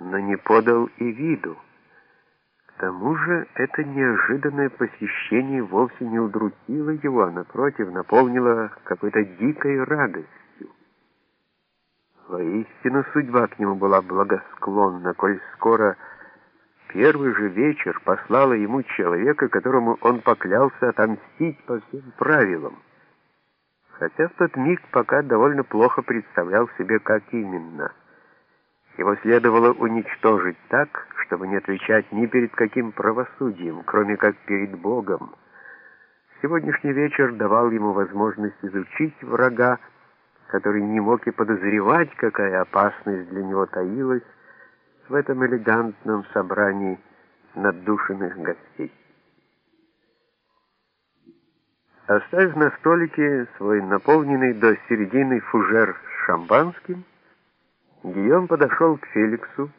но не подал и виду. К тому же это неожиданное посещение вовсе не удручило его, а напротив наполнило какой-то дикой радостью. Воистину судьба к нему была благосклонна, коль скоро первый же вечер послала ему человека, которому он поклялся отомстить по всем правилам. Хотя в тот миг пока довольно плохо представлял себе, как именно — его следовало уничтожить так, чтобы не отвечать ни перед каким правосудием, кроме как перед Богом. Сегодняшний вечер давал ему возможность изучить врага, который не мог и подозревать, какая опасность для него таилась в этом элегантном собрании наддушенных гостей. Оставив на столике свой наполненный до середины фужер с шампанским, Гийом подошел к Феликсу,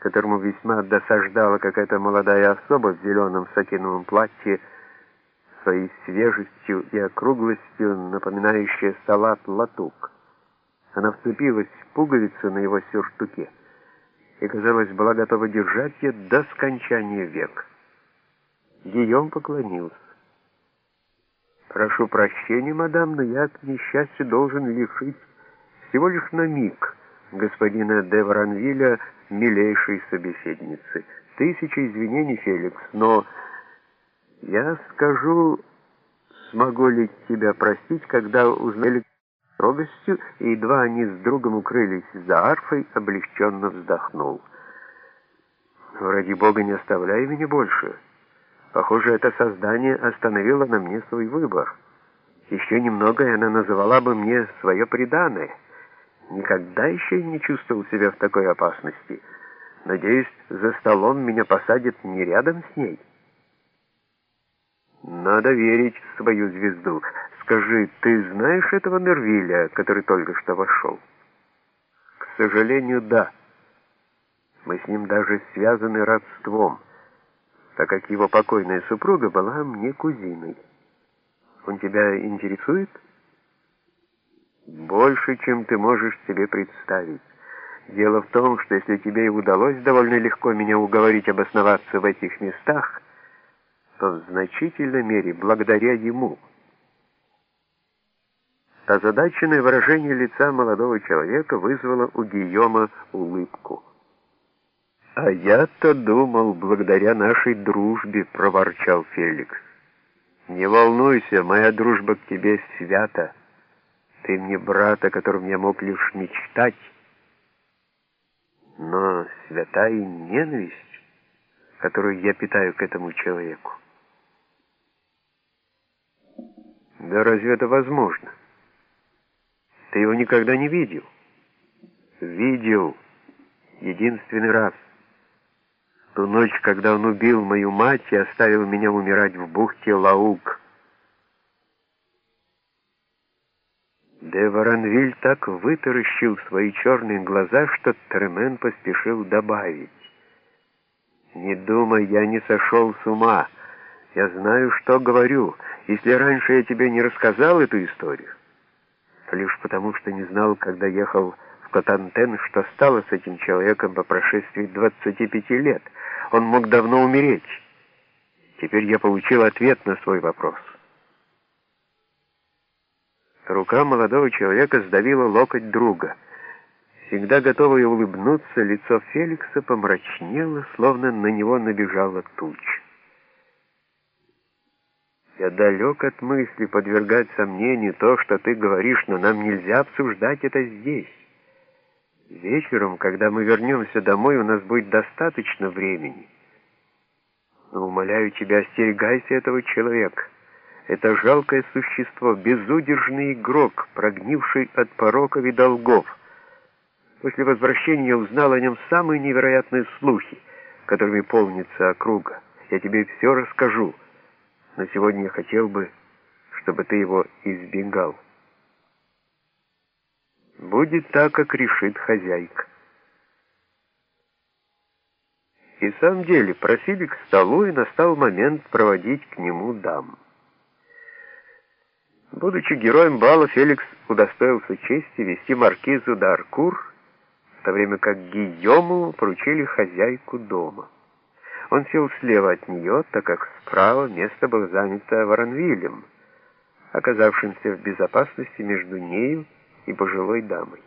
которому весьма досаждала какая-то молодая особа в зеленом сатиновом платье, своей свежестью и округлостью, напоминающая салат латук. Она вцепилась в пуговицу на его сюртуке и, казалось, была готова держать ее до скончания век. Гийом поклонился. «Прошу прощения, мадам, но я, к несчастью, должен лишить всего лишь на миг» господина де Варанвиля, милейшей собеседницы. Тысяча извинений, Феликс, но я скажу, смогу ли тебя простить, когда узнали строгостью, и едва они с другом укрылись за арфой, облегченно вздохнул. «Ради бога, не оставляй меня больше. Похоже, это создание остановило на мне свой выбор. Еще немного, и она называла бы мне свое преданное». Никогда еще не чувствовал себя в такой опасности. Надеюсь, за столом меня посадят не рядом с ней. Надо верить в свою звезду. Скажи, ты знаешь этого Нервиля, который только что вошел? К сожалению, да. Мы с ним даже связаны родством, так как его покойная супруга была мне кузиной. Он тебя интересует? Больше, чем ты можешь себе представить. Дело в том, что если тебе и удалось довольно легко меня уговорить обосноваться в этих местах, то в значительной мере благодаря ему. Озадаченное выражение лица молодого человека вызвало у Гийома улыбку. «А я-то думал, благодаря нашей дружбе», — проворчал Феликс. «Не волнуйся, моя дружба к тебе свята». Ты мне брат, о котором я мог лишь мечтать, но святая ненависть, которую я питаю к этому человеку. Да разве это возможно? Ты его никогда не видел? Видел единственный раз. Ту ночь, когда он убил мою мать и оставил меня умирать в бухте Лаук. Де Воронвиль так вытаращил свои черные глаза, что Тремен поспешил добавить. «Не думай, я не сошел с ума. Я знаю, что говорю. Если раньше я тебе не рассказал эту историю, то лишь потому, что не знал, когда ехал в Котантен, что стало с этим человеком по прошествии 25 лет. Он мог давно умереть. Теперь я получил ответ на свой вопрос». Рука молодого человека сдавила локоть друга. Всегда готовое улыбнуться, лицо Феликса помрачнело, словно на него набежала туча. Я далек от мысли подвергать сомнению то, что ты говоришь, но нам нельзя обсуждать это здесь. Вечером, когда мы вернемся домой, у нас будет достаточно времени. Но, умоляю тебя, остерегайся этого человека. Это жалкое существо, безудержный игрок, прогнивший от пороков и долгов. После возвращения узнал о нем самые невероятные слухи, которыми полнится округа. Я тебе все расскажу, но сегодня я хотел бы, чтобы ты его избегал. Будет так, как решит хозяйка. И в самом деле просили к столу, и настал момент проводить к нему дам. Будучи героем бала, Феликс удостоился чести вести маркизу Даркур в то время как Гийому поручили хозяйку дома. Он сел слева от нее, так как справа место было занято Воронвилем, оказавшимся в безопасности между нею и пожилой дамой.